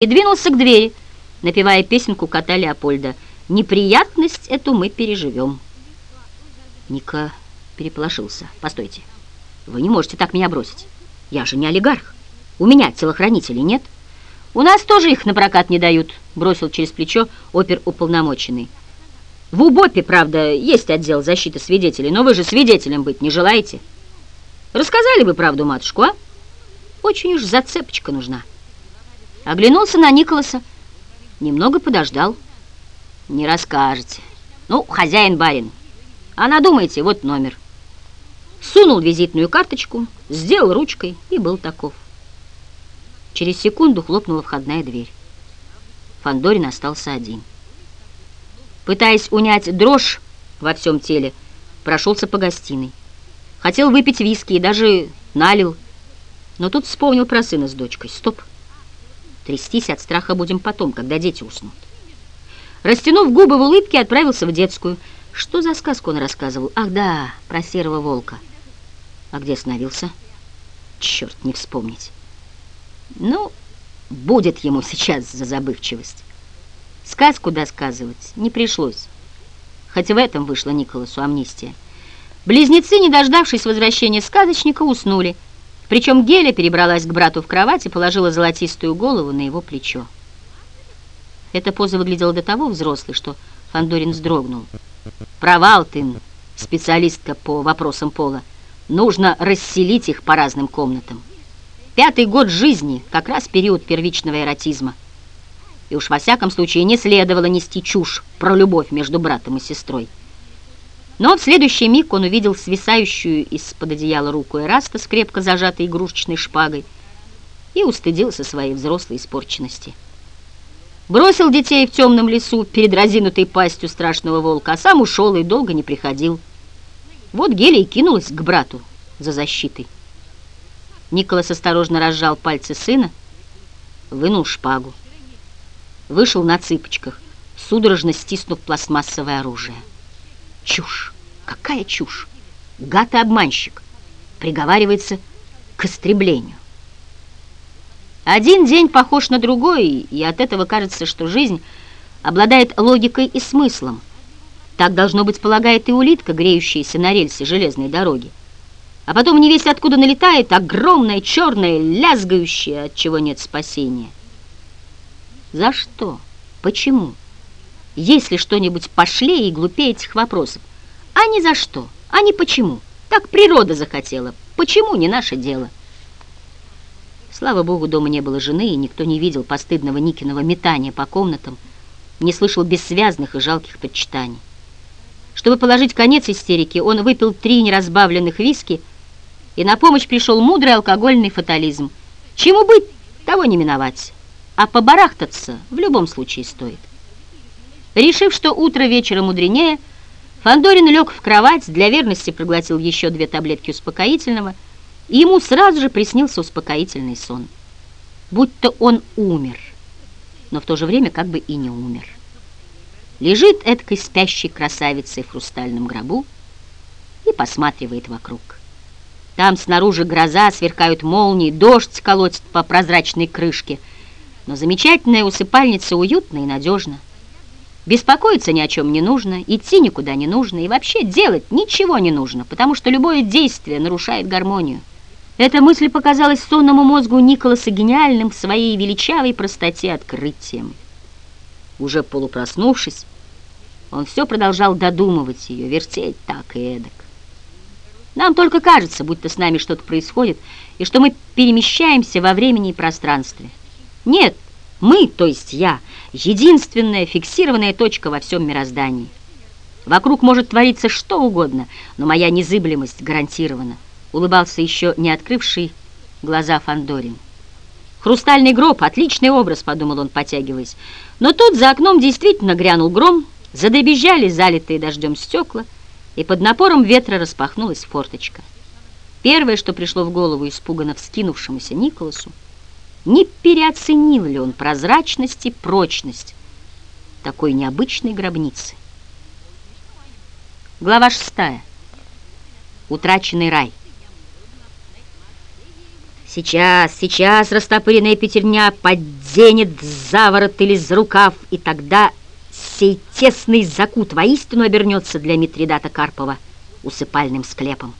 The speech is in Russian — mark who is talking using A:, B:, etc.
A: и двинулся к двери, напевая песенку кота Леопольда «Неприятность эту мы переживем». Ника переполошился. «Постойте, вы не можете так меня бросить. Я же не олигарх. У меня телохранителей нет». «У нас тоже их на прокат не дают», — бросил через плечо оперуполномоченный. «В УБОПе, правда, есть отдел защиты свидетелей, но вы же свидетелем быть не желаете. Рассказали бы правду матушку, а? Очень уж зацепочка нужна». Оглянулся на Николаса, немного подождал. «Не расскажете. Ну, хозяин-барин. А надумайте, вот номер». Сунул визитную карточку, сделал ручкой и был таков. Через секунду хлопнула входная дверь. Фандорин остался один. Пытаясь унять дрожь во всем теле, прошелся по гостиной. Хотел выпить виски и даже налил, но тут вспомнил про сына с дочкой. Стоп! Трястись от страха будем потом, когда дети уснут. Растянув губы в улыбке, отправился в детскую. Что за сказку он рассказывал? Ах, да, про серого волка. А где остановился? Черт, не вспомнить. Ну, будет ему сейчас за забывчивость. Сказку досказывать не пришлось. Хоть в этом вышла Николасу амнистия. Близнецы, не дождавшись возвращения сказочника, уснули. Причем Геля перебралась к брату в кровать и положила золотистую голову на его плечо. Эта поза выглядела до того взрослой, что Фандорин вздрогнул. «Провал ты, специалистка по вопросам пола. Нужно расселить их по разным комнатам. Пятый год жизни, как раз период первичного эротизма. И уж во всяком случае не следовало нести чушь про любовь между братом и сестрой. Но в следующий миг он увидел свисающую из-под одеяла руку Эраста с крепко зажатой игрушечной шпагой и устыдился своей взрослой испорченности. Бросил детей в темном лесу перед разинутой пастью страшного волка, а сам ушел и долго не приходил. Вот Гелия кинулась к брату за защитой. Николас осторожно разжал пальцы сына, вынул шпагу. Вышел на цыпочках, судорожно стиснув пластмассовое оружие. Чушь! Какая чушь! Гад и обманщик приговаривается к истреблению. Один день похож на другой, и от этого кажется, что жизнь обладает логикой и смыслом. Так, должно быть, полагает и улитка, греющаяся на рельсе железной дороги. А потом не весь откуда налетает огромная, черная, лязгающая, от чего нет спасения. За что? Почему? Есть ли что-нибудь пошлее и глупее этих вопросов? А ни за что, а ни почему. Так природа захотела. Почему не наше дело? Слава богу, дома не было жены, и никто не видел постыдного Никиного метания по комнатам, не слышал бессвязных и жалких предчитаний. Чтобы положить конец истерике, он выпил три неразбавленных виски, и на помощь пришел мудрый алкогольный фатализм. Чему быть, того не миновать, а побарахтаться в любом случае стоит. Решив, что утро вечера мудренее, Фандорин лег в кровать, для верности проглотил еще две таблетки успокоительного, и ему сразу же приснился успокоительный сон. Будто он умер, но в то же время как бы и не умер. Лежит эткой спящей красавицей в хрустальном гробу и посматривает вокруг. Там снаружи гроза, сверкают молнии, дождь колотит по прозрачной крышке, но замечательная усыпальница уютна и надежна. Беспокоиться ни о чем не нужно, идти никуда не нужно и вообще делать ничего не нужно, потому что любое действие нарушает гармонию. Эта мысль показалась сонному мозгу Николаса гениальным в своей величавой простоте открытием. Уже полупроснувшись, он все продолжал додумывать ее, вертеть так и эдак. Нам только кажется, будто с нами что-то происходит, и что мы перемещаемся во времени и пространстве. Нет, мы, то есть я, единственная фиксированная точка во всем мироздании. Вокруг может твориться что угодно, но моя незыблемость гарантирована. Улыбался еще не открывший глаза Фандорин. «Хрустальный гроб — отличный образ», — подумал он, потягиваясь. Но тут за окном действительно грянул гром, задобежали залитые дождем стекла, и под напором ветра распахнулась форточка. Первое, что пришло в голову испуганно вскинувшемуся Николасу, не переоценил ли он прозрачность и прочность такой необычной гробницы. Глава шестая. Утраченный рай. Сейчас, сейчас растопыренная пятерня подденет за ворот или за рукав, и тогда сей тесный закут воистину обернется для Митридата Карпова усыпальным склепом.